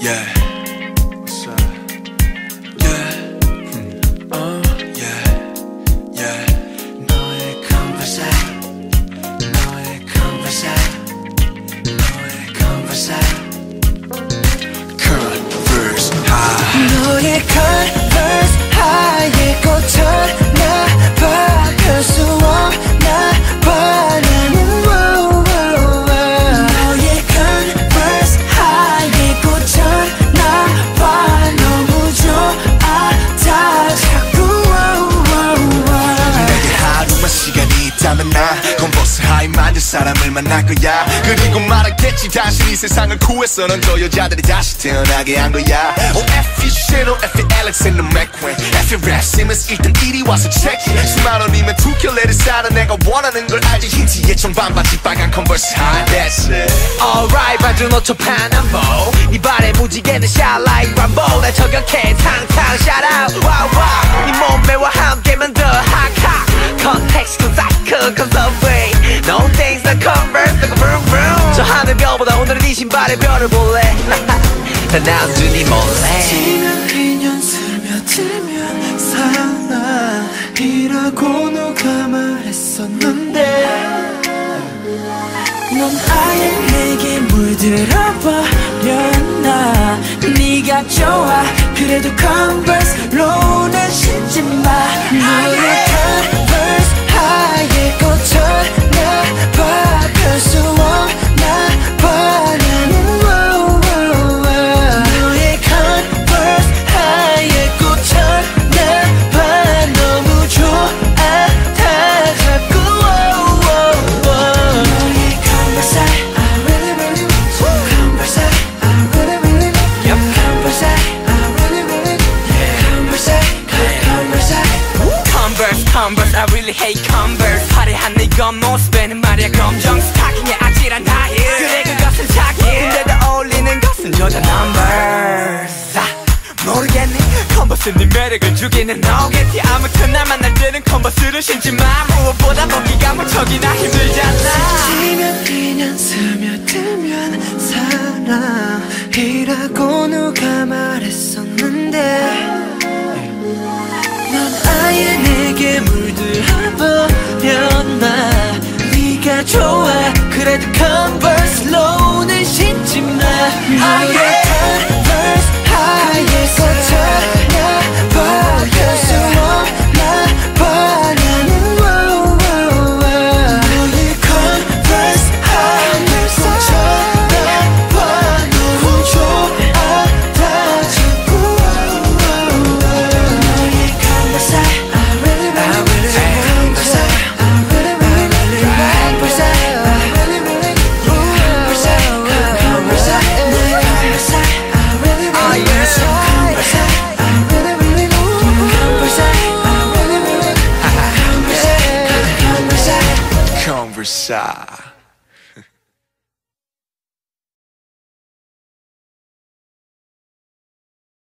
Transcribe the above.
yeah. 있다면 난 Converse High 만든 사람을 만날 거야. 그리고 말하겠지 당신이 세상을 넌저 여자들이 다시 태어나게 한 거야. Oh F you shit, oh F you Alexander McQueen F you Raf Simons 일단 이리 와서 Chuck 수만 원이면 두 켤레를 사는 내가 원하는 걸 알지. 흰 티에 청반바지 빨간 Converse High That's it Alright 빨주노초파남보 네 발에 무지개는 shine like Rambo 날 저격해 탕탕 shout out. Wow wow. 네 몸 저 하늘별보다 오늘은 이 신발의 별을 볼래? 난 나중이 몰래. 지면 그년 스며들면 사랑이라고 누가 말했었는데 넌 아예 내게 물들어버렸나? 네가 좋아. 그래도 컨버스로는 신지 마. 너의 I really hate Converse. 화려한 네 겉모습에는 말이야. 검정 스타킹에 아찔한 다힐 그래 그것은 착해 근데도 어울리는 것은 저자 Numbers. 아, 모르겠니? 컨버스 네 매력을 주기는 너겠지. 아무튼 날 만날 때는 컨버스를 신지 마. 무엇보다 벗기가 무척이나 힘들잖아 좋아. 그래도 컨버스로는 신지 마 versa.